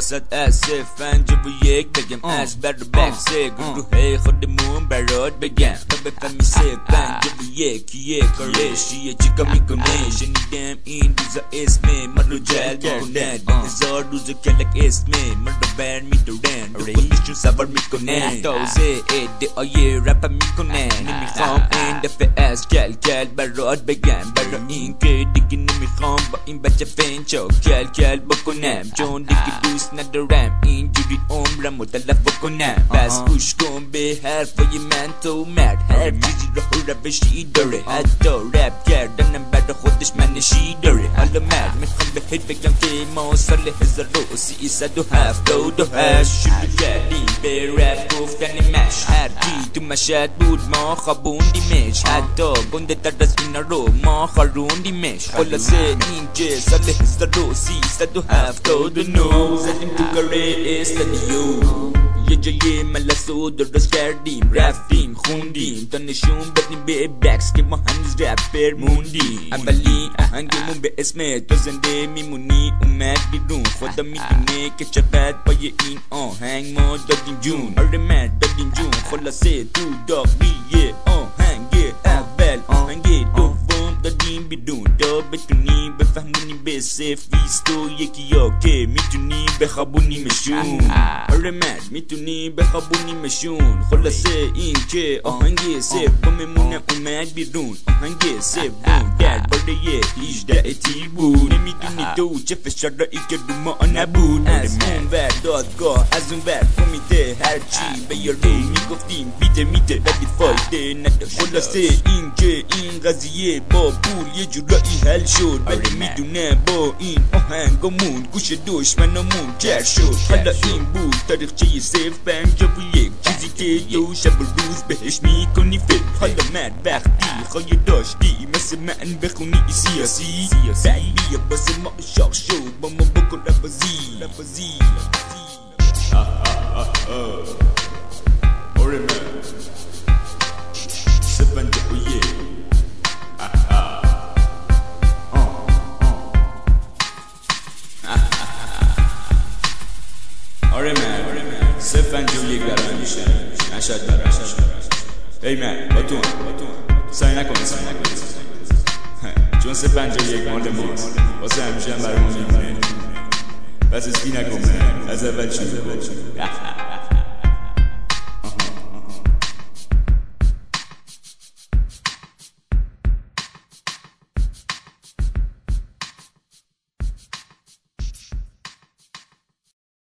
باسد از سفنج و یک بگم. از بر بک سه گروه خودمون برات بگم. تا بفهمی سفنج و یک یک کارشیه چیکا می‌کنه؟ شنیدم این روزا اسم من رو جلب می‌کنن. هزار روز کلک اسم من رو بر میدارن خودشون سوار می‌کنن. تازه ادعای رپ می‌کنن. نمی‌خوام این دفعه از کل کل برات بگم. برا این که دیگه نمی‌خوام با این بچه فنچو کل کل بکنم چون دیگه دوست ندارم اینجوری عمرم رو تلف بکنم پس گوش کن به حرفای من تو مرد هر چیزی رو روشی داره حتی رپ کردنم برا خودش منشی داره حالا مرد می‌خوام بهت بگم که ما سال هزار و سیصد و هفتاد و هشت شروع کردیم به رپ گفتن مشهد بود ما خوابوندیمش حتی گنده تر از اینا رو ما خاروندیمش خلاصه این که سال هزار و سیصد و هفتاد و نو زدیم تو کاره استادیو یه جای ملسو درست کردیم رفتیم خوندیم تا نشون بدیم به بکس که ما هنوز رپر موندیم اولی آهنگمون به اسم تو زنده میمونی اومد بیرون خدا می‌دونه که چقدر پای این آهنگ ما دادیم جون آره من دادیم جون خلاصه تو داغیه تا بتونیم بفهمونیم به سفیست و یکی یا که می‌تونیم بخوابونیمشون آره مرد می‌تونیم بخوابونیمشون خلاصه این که آهنگ سوممونم اومد بیرون. آهنگ سوم درباره 18 تیر بود. نمی‌دونی تو چه فشارایی که رو ما نبود. از اون ور دادگاه از اون ور کمیته هرچی به یارو می‌گفتیم. بیده میده ولی فایده نداشت. خلاصه این که این قضیه با پول یه جورایی حل شد ولی می‌دونه با این آهنگمون گوش دشمنمون کر شد. حالا این بود تاریخچه صرف پنج و یک چیزی که تو شب و روز بهش می‌کنی فکر. حالا مرد وقتی خواهی داشتی مثل من بخونی سیاسی. بعد بیا باسه ما شاق شد با ما بکن رفازی آره من. سفنجی و یک میشه. نشد برای ای من با تو. سعی نکن سعی نکن. چون سفنجی و یک مال ماست. واسه همیشه هم برای ما میمونه. پس اسکی نکن من. از اول شروع کن